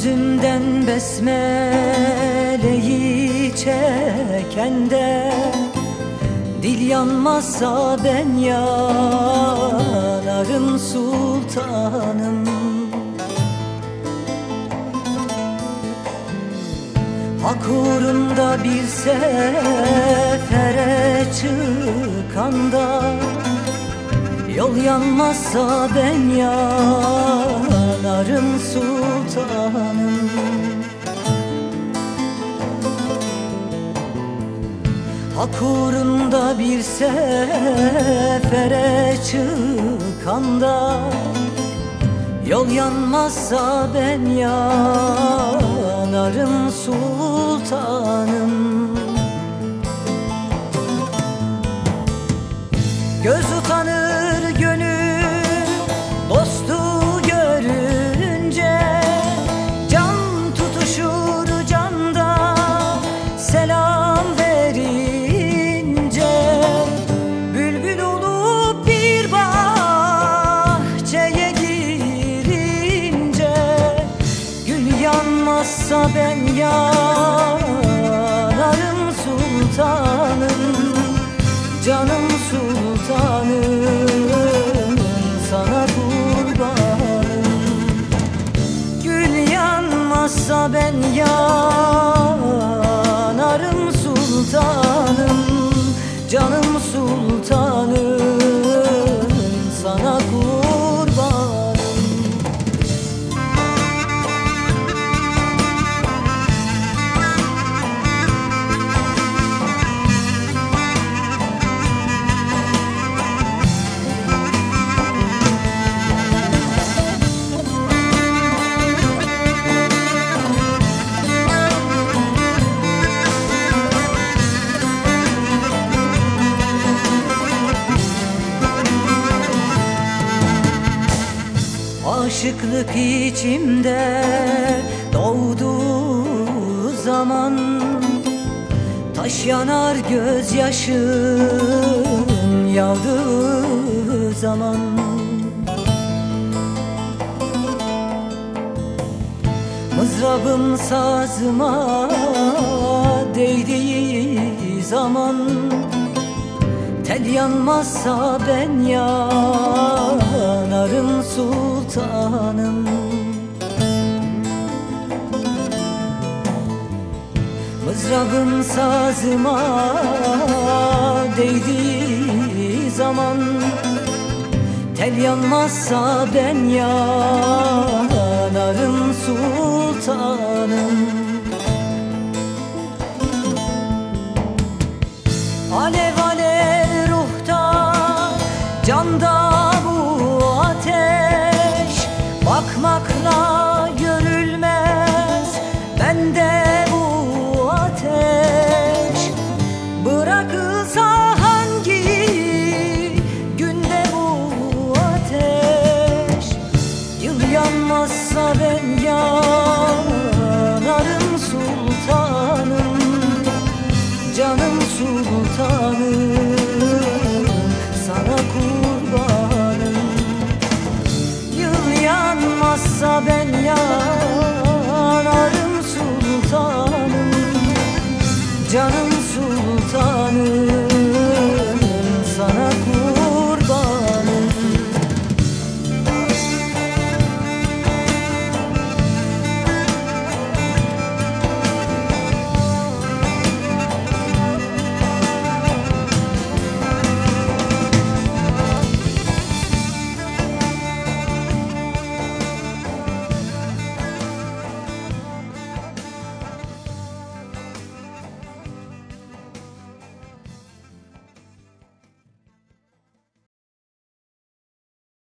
Can özümden besmeleyi çekende Dil yanmazsa ben yanarım sultanım. Hak uğrunda bir sefere çıkanda Yol yanmazsa ben yanarım sultanım Hak uğrunda bir sefere çıkanda Yol yanmazsa ben yanarım sultanım. Göz sultanım Canım sultanım sana kurbanım. Gül yanmazsa ben yanarım sultanım Canım sultanım Aşıklık içimde doğduğu zaman. Taş yanar gözyaşın yağdığı zaman. Mızrabım sazıma değdiği zaman. Tel yanmazsa ben yanarım sultanım. Mızrabım sazıma değdiği zaman Tel yanmazsa ben yanarım sultanım Bakmakla görülmez bende bu ateş. Bırakılsa canım sultanım.